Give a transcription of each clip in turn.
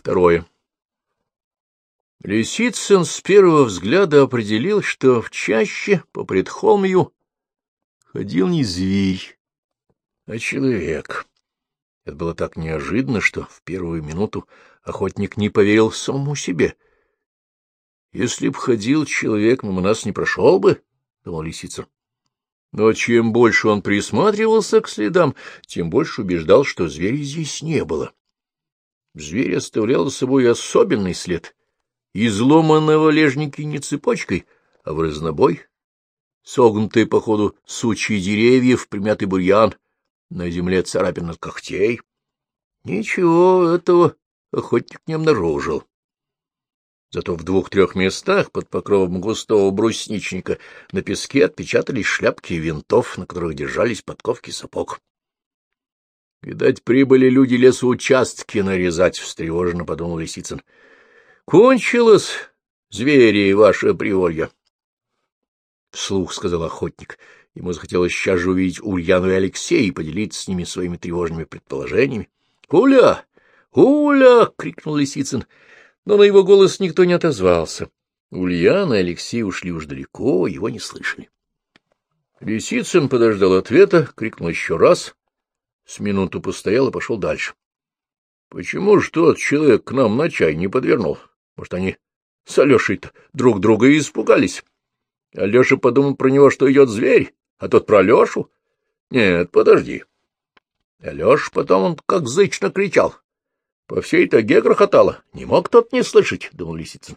Второе. Лисицын с первого взгляда определил, что в чаще по предхолмью ходил не зверь, а человек. Это было так неожиданно, что в первую минуту охотник не поверил самому себе. «Если б ходил человек, мимо нас не прошел бы», — думал Лисицын. Но чем больше он присматривался к следам, тем больше убеждал, что зверя здесь не было. Зверь оставлял за собой особенный след. Изломанного лежники не цепочкой, а в разнобой. Согнутые по ходу сучьи деревьев, примятый бурьян, на земле царапин от когтей. Ничего этого охотник не обнаружил. Зато в двух-трех местах под покровом густого брусничника на песке отпечатались шляпки винтов, на которых держались подковки сапог. — Видать, прибыли люди лесоучастки нарезать, — встревоженно подумал Лисицын. — Кончилось, звери, ваше приволье. — Вслух сказал охотник. Ему захотелось сейчас же увидеть Ульяну и Алексея и поделиться с ними своими тревожными предположениями. — Уля! Уля! — крикнул Лисицын но на его голос никто не отозвался. Ульяна и Алексей ушли уж далеко, его не слышали. Лисицын подождал ответа, крикнул еще раз, с минуту постоял и пошел дальше. — Почему ж тот человек к нам на чай не подвернул? Может, они с Алешей-то друг друга и испугались? Алеша подумал про него, что идет зверь, а тот про Алешу? Нет, подожди. Алеша потом он как зычно кричал. По всей таге грохотало. Не мог тот не слышать, — думал Лисицын.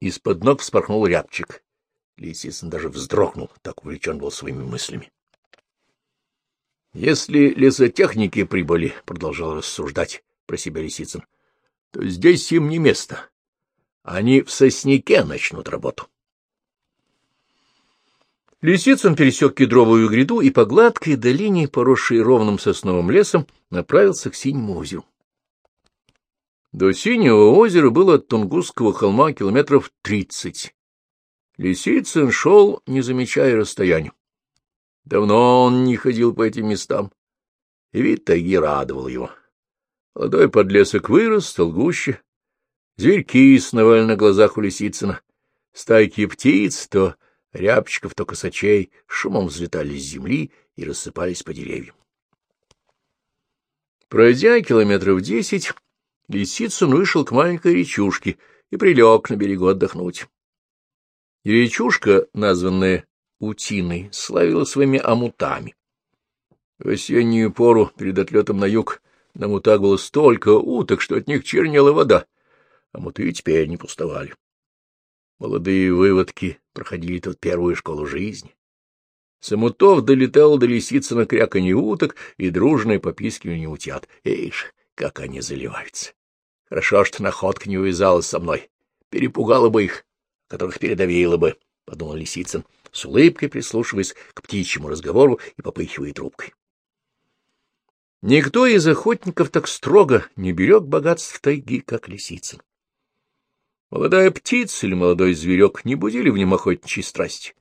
Из-под ног вспорхнул рябчик. Лисицын даже вздрогнул, так увлечен был своими мыслями. — Если лесотехники прибыли, — продолжал рассуждать про себя Лисицын, — то здесь им не место. Они в сосняке начнут работу. Лисицын пересек кедровую гряду и по гладкой долине, поросшей ровным сосновым лесом, направился к синему озеру. До Синего озера было от Тунгусского холма километров тридцать. Лисицын шел, не замечая расстояния. Давно он не ходил по этим местам, и вид тайги радовал его. Молодой подлесок вырос, стал гуще. Зверьки сновали на глазах у Лисицына. Стайки птиц, то рябчиков, то косачей, шумом взлетали с земли и рассыпались по деревьям. Пройдя километров десять, Лисицын вышел к маленькой речушке и прилег на берегу отдохнуть. Речушка, названная Утиной, славила своими амутами. В осеннюю пору перед отлетом на юг на мутах было столько уток, что от них чернела вода, а муты теперь не пустовали. Молодые выводки проходили тут первую школу жизни. Самутов долетал до Лисицына кряканье уток и дружное попискивание утят. Эйш, как они заливаются! Хорошо, что находка не увязалась со мной. Перепугала бы их, которых передавила бы, — подумал Лисицын, с улыбкой прислушиваясь к птичьему разговору и попыхивая трубкой. Никто из охотников так строго не берег богатств тайги, как Лисицын. Молодая птица или молодой зверек не будили в нем охотничьей страсти.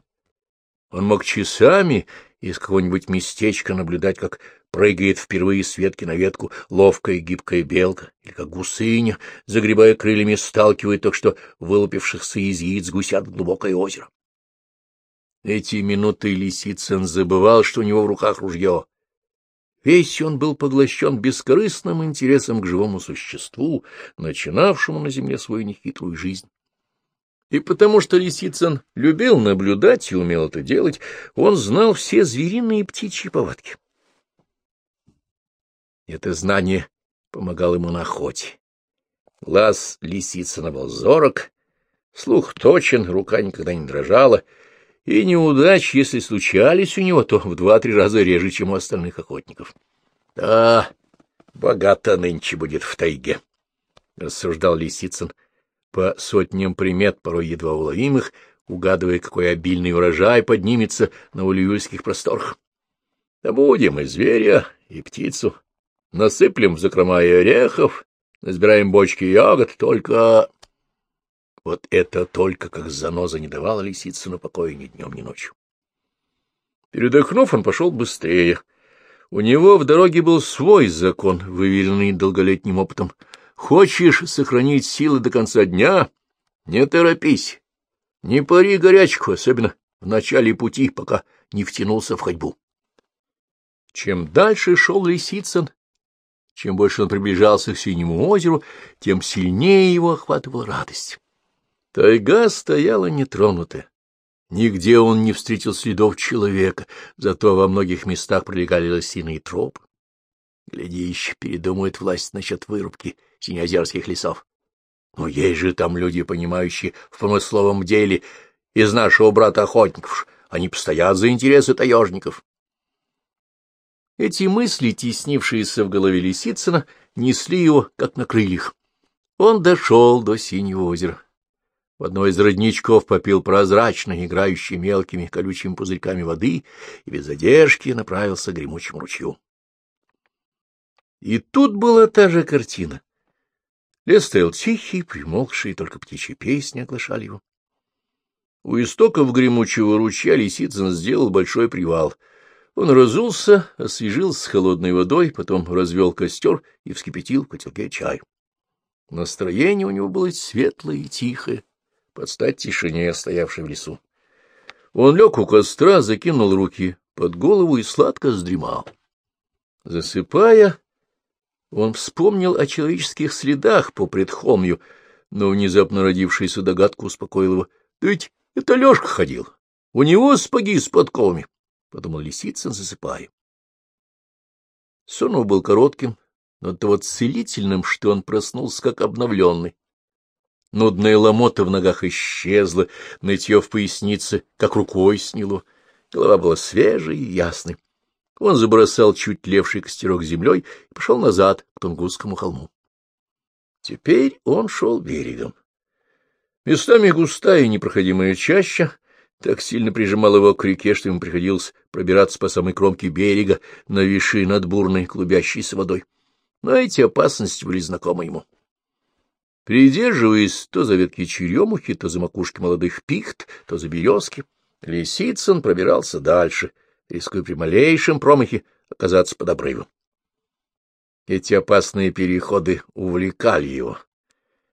Он мог часами из какого-нибудь местечка наблюдать, как прыгает впервые с ветки на ветку ловкая гибкая белка, или как гусыня, загребая крыльями, сталкивает только что вылупившихся из яиц гусят в глубокое озеро. Эти минуты Лисицын забывал, что у него в руках ружье. Весь он был поглощен бескорыстным интересом к живому существу, начинавшему на земле свою нехитрую жизнь. И потому что Лисицын любил наблюдать и умел это делать, он знал все звериные и птичьи повадки. Это знание помогало ему на охоте. Глаз Лисицына был зорок, слух точен, рука никогда не дрожала, и неудач, если случались у него, то в два-три раза реже, чем у остальных охотников. — Да, богато нынче будет в тайге, — рассуждал Лисицын по сотням примет, порой едва уловимых, угадывая, какой обильный урожай поднимется на улюльских просторах. Да будем и зверя, и птицу, Насыплем в закрома и орехов, разбираем бочки ягод, только... Вот это только как заноза не давала лисице на покое ни днем, ни ночью. Передохнув, он пошел быстрее. У него в дороге был свой закон, выверенный долголетним опытом. Хочешь сохранить силы до конца дня? Не торопись. Не пари горячку, особенно в начале пути, пока не втянулся в ходьбу. Чем дальше шел Лисицын, чем больше он приближался к Синему озеру, тем сильнее его охватывала радость. Тайга стояла нетронутая. Нигде он не встретил следов человека, зато во многих местах пролегали лосиные тропы. Гляди, еще передумают власть насчет вырубки синеозерских лесов. Но есть же там люди, понимающие в промысловом деле, из нашего брата-охотников. Они постоят за интересы таежников. Эти мысли, теснившиеся в голове Лисицына, несли его, как на крыльях. Он дошел до Синего озера. В одной из родничков попил прозрачно, играющий мелкими колючими пузырьками воды, и без задержки направился к гремучему ручью. И тут была та же картина. Лес стоял тихий, примолкший, только птичьи песни оглашали его. У истоков гремучего ручья Лисицын сделал большой привал. Он разулся, освежился холодной водой, потом развел костер и вскипятил в котелке чай. Настроение у него было светлое и тихое под стать тишине, стоявшей в лесу. Он лег у костра, закинул руки под голову и сладко сдремал. Засыпая, он вспомнил о человеческих следах по предхолмью, но внезапно родившаяся догадка успокоила его. — Да ведь это Лёшка ходил. У него спаги с подколами, — подумал Лисицын, засыпая. Сон был коротким, но того целительным, что он проснулся как обновленный. Нудная ломота в ногах исчезла, нытье в пояснице, как рукой сняло. Голова была свежей и ясной. Он забросал чуть левший костерок землей и пошел назад к Тунгусскому холму. Теперь он шел берегом. Местами густая и непроходимая чаща так сильно прижимала его к реке, что ему приходилось пробираться по самой кромке берега, нависшей над бурной клубящейся водой. Но эти опасности были знакомы ему. Придерживаясь то за ветки черемухи, то за макушки молодых пихт, то за березки, Лисицын пробирался дальше, рискуя при малейшем промахе оказаться под обрывом. Эти опасные переходы увлекали его.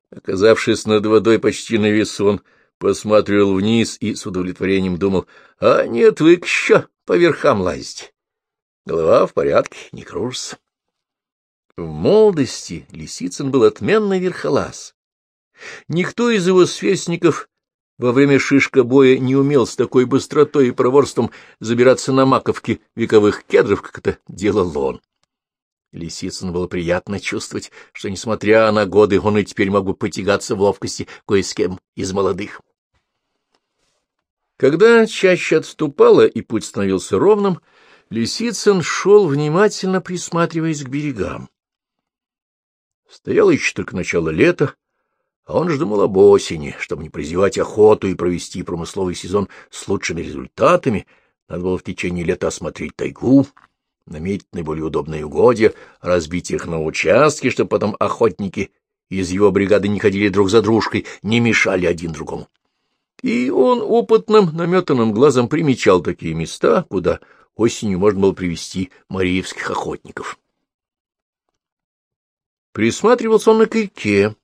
Оказавшись над водой почти на весу, он посматривал вниз и с удовлетворением думал, а не отвык еще по верхам лазить. Голова в порядке, не кружится. В молодости Лисицын был отменный верхолаз. Никто из его сверстников во время шишкобоя не умел с такой быстротой и проворством забираться на маковки вековых кедров, как это делал он. Лисицыну было приятно чувствовать, что, несмотря на годы, он и теперь мог бы потягаться в ловкости кое с кем из молодых. Когда чаще отступала и путь становился ровным, Лисицын шел, внимательно присматриваясь к берегам. Стояло еще только начало лета, а он же думал об осени, чтобы не прозевать охоту и провести промысловый сезон с лучшими результатами, надо было в течение лета осмотреть тайгу, наметить наиболее удобные угодья, разбить их на участки, чтобы потом охотники из его бригады не ходили друг за дружкой, не мешали один другому. И он опытным наметанным глазом примечал такие места, куда осенью можно было привести мариевских охотников. Присматривался он на кирке.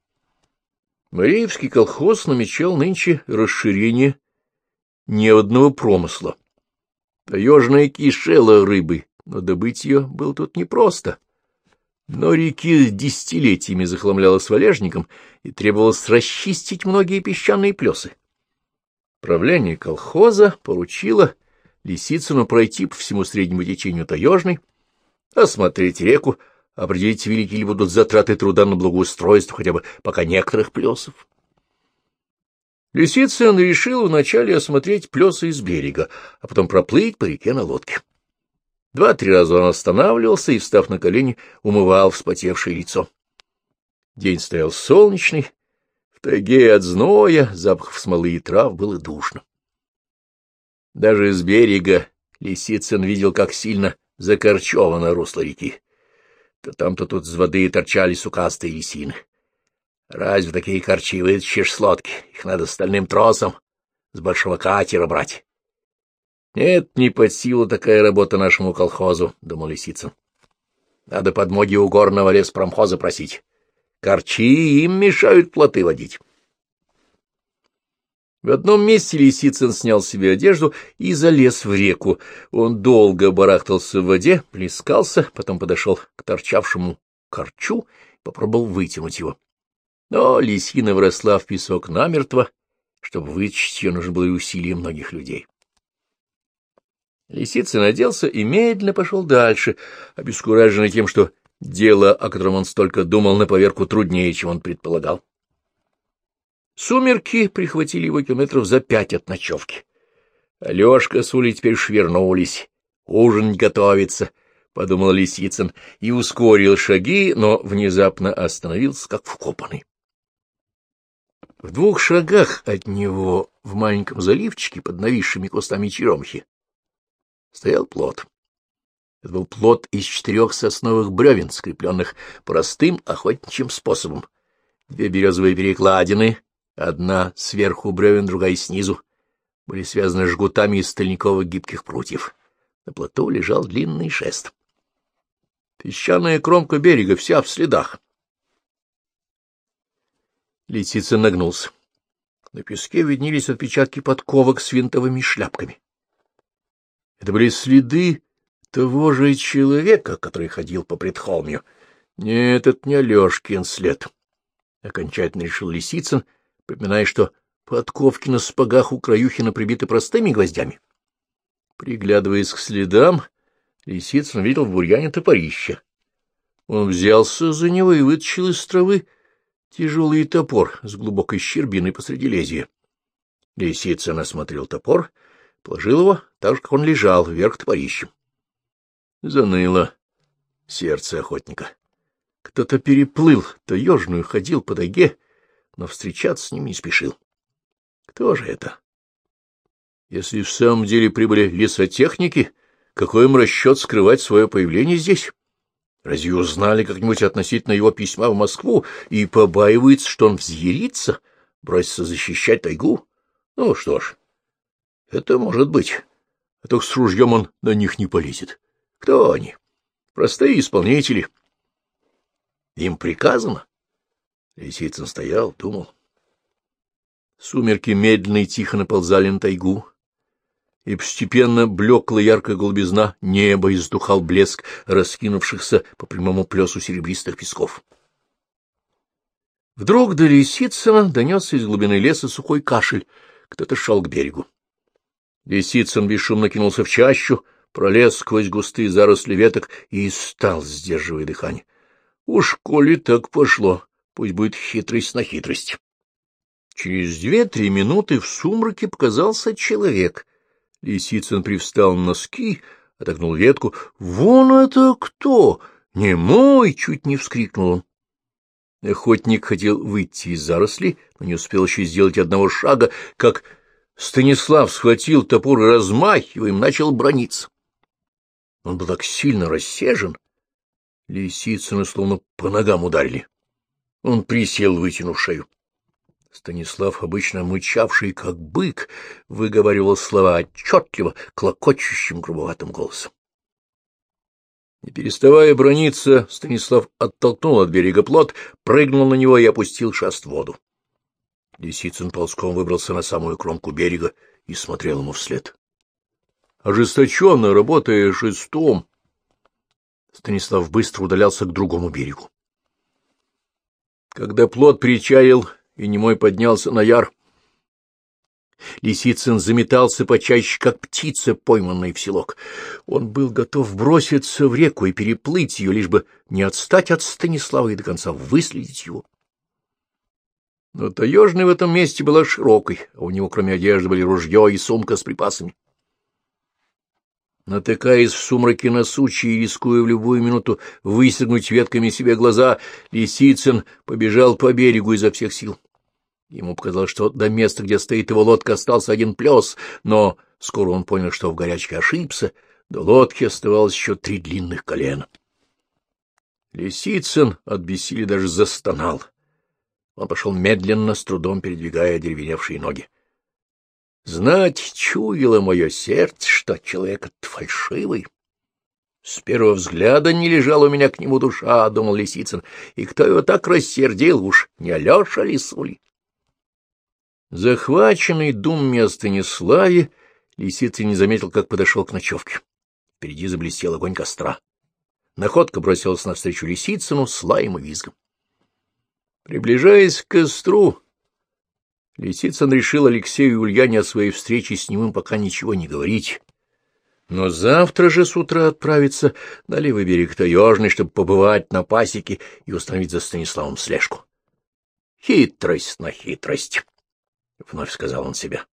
Мареевский колхоз намечал нынче расширение неводного промысла. Таежная кишела рыбы, но добыть ее было тут непросто. Но реки десятилетиями захламлялась валежником, и требовалось расчистить многие песчаные плесы. Правление колхоза поручило Лисицыну пройти по всему среднему течению Таежной, осмотреть реку, определить, велики ли будут затраты труда на благоустройство хотя бы пока некоторых плесов. Лисицын решил вначале осмотреть плесы из берега, а потом проплыть по реке на лодке. Два-три раза он останавливался и, встав на колени, умывал вспотевшее лицо. День стоял солнечный, в тайге от зноя, запахов смолы и трав было душно. Даже с берега Лисицын видел, как сильно закорчевано русло реки. То там, то тут с воды торчали сукастые лисины. Разве такие корчи вытащишь с лодки? Их надо стальным тросом с большого катера брать. Нет, не под силу такая работа нашему колхозу, — думал Лисицын. Надо подмоги у горного леспромхоза просить. Корчи им мешают плоты водить. В одном месте Лисицын снял себе одежду и залез в реку. Он долго барахтался в воде, плескался, потом подошел к торчавшему корчу и попробовал вытянуть его. Но лисина вросла в песок намертво, чтобы вытащить ее нужно было и усилие многих людей. Лисица наделся и медленно пошел дальше, обескураженный тем, что дело, о котором он столько думал, на поверку труднее, чем он предполагал. Сумерки прихватили его километров за пять от ночевки. Алешка с Улей теперь швернулись. Ужин готовится, — подумал Лисицын и ускорил шаги, но внезапно остановился, как вкопанный. В двух шагах от него, в маленьком заливчике под нависшими кустами черемхи, стоял плод. Это был плод из четырех сосновых бревен, скрепленных простым охотничьим способом. Две березовые перекладины Одна сверху бревен, другая снизу. Были связаны жгутами из стальниковых гибких прутьев. На плоту лежал длинный шест. Песчаная кромка берега вся в следах. Лисица нагнулся. На песке виднелись отпечатки подковок с винтовыми шляпками. Это были следы того же человека, который ходил по предхолмью. Нет, это не Алешкин след. Окончательно решил Лисицын — припоминая, что подковки на спагах у Краюхина прибиты простыми гвоздями. Приглядываясь к следам, Лисицын видел в бурьяне топорище. Он взялся за него и вытащил из травы тяжелый топор с глубокой щербиной посреди лезвия. Лисицын осмотрел топор, положил его так же, как он лежал, вверх топорищем. Заныло сердце охотника. Кто-то переплыл таежную, ходил по тайге, но встречаться с ним не спешил. Кто же это? Если в самом деле прибыли лесотехники, какой им расчет скрывать свое появление здесь? Разве узнали как-нибудь относительно его письма в Москву и побаивается, что он взъярится, бросится защищать тайгу? Ну что ж, это может быть. А только с ружьем он на них не полезет. Кто они? Простые исполнители. Им приказано. Лисицын стоял, думал. Сумерки медленно и тихо наползали на тайгу, и постепенно блекла яркая голубизна неба и сдухал блеск раскинувшихся по прямому плесу серебристых песков. Вдруг до Лисицына донесся из глубины леса сухой кашель. Кто-то шел к берегу. Лисицын бесшумно кинулся в чащу, пролез сквозь густые заросли веток и стал, сдерживая дыхание. Уж коли так пошло, Пусть будет хитрость на хитрость. Через две-три минуты в сумраке показался человек. Лисицын привстал на носки, отогнул ветку. — Вон это кто? Не мой! — чуть не вскрикнул он. Охотник хотел выйти из заросли, но не успел еще сделать одного шага, как Станислав схватил топор и, размахивая им, начал брониться. Он был так сильно рассежен, лисицыны словно по ногам ударили. Он присел, вытянув шею. Станислав, обычно мычавший, как бык, выговаривал слова отчетливо, клокочущим грубоватым голосом. Не переставая брониться, Станислав оттолкнул от берега плот, прыгнул на него и опустил шаст в воду. Лисицын ползком выбрался на самую кромку берега и смотрел ему вслед. Ожесточенно, работая шестом, Станислав быстро удалялся к другому берегу. Когда плод причалил и немой поднялся на яр, Лисицын заметался почаще, как птица, пойманная в селок. Он был готов броситься в реку и переплыть ее, лишь бы не отстать от Станислава и до конца выследить его. Но таежная в этом месте была широкой, а у него, кроме одежды, были ружье и сумка с припасами. Натыкаясь в сумраке на сучи и рискуя в любую минуту высягнуть ветками себе глаза, Лисицын побежал по берегу изо всех сил. Ему показалось, что до места, где стоит его лодка, остался один плес, но скоро он понял, что в горячке ошибся, до лодки оставалось еще три длинных колена. Лисицын от бессилия даже застонал. Он пошел медленно, с трудом передвигая деревеневшие ноги. Знать чуяло мое сердце, что человек этот фальшивый. С первого взгляда не лежала у меня к нему душа, — думал Лисицын, — и кто его так рассердил, уж не Алеша Лисули. Захваченный думами о Станиславе, Лисицын не заметил, как подошел к ночевке. Впереди заблестел огонь костра. Находка бросилась навстречу Лисицыну с лаем и визгом. Приближаясь к костру, Лисицын решил Алексею и Ульяне о своей встрече с ним пока ничего не говорить но завтра же с утра отправиться на левый берег Таежный, чтобы побывать на пасеке и установить за Станиславом слежку. Хитрость на хитрость, — вновь сказал он себе.